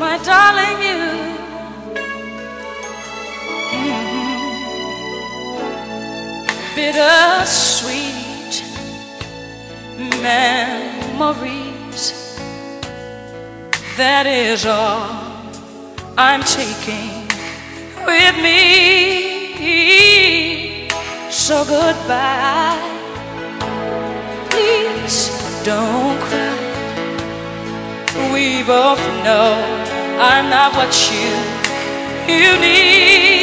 My darling, you. Mm-hmm. Bittersweet memories. That is all I'm taking with me. So goodbye. Please don't cry. We both know I'm not what you you need.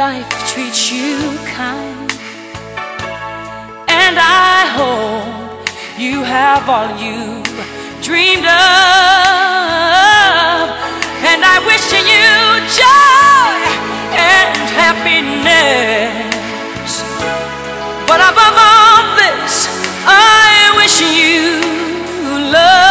Life treats you kind, and I hope you have all you dreamed of, and I wish you joy and happiness. But above all this, I wish you love.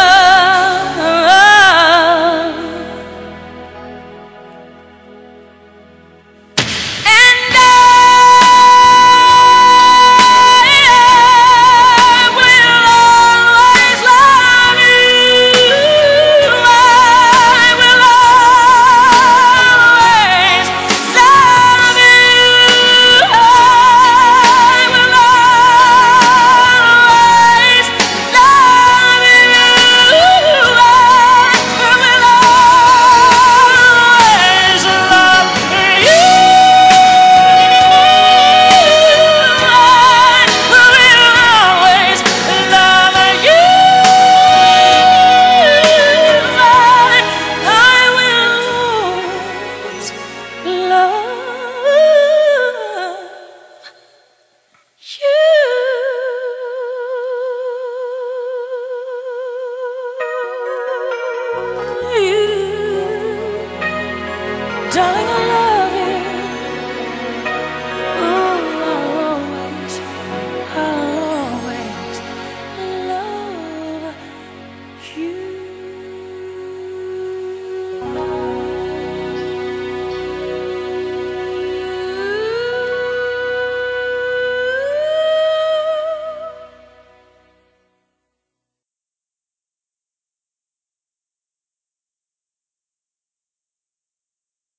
Darling,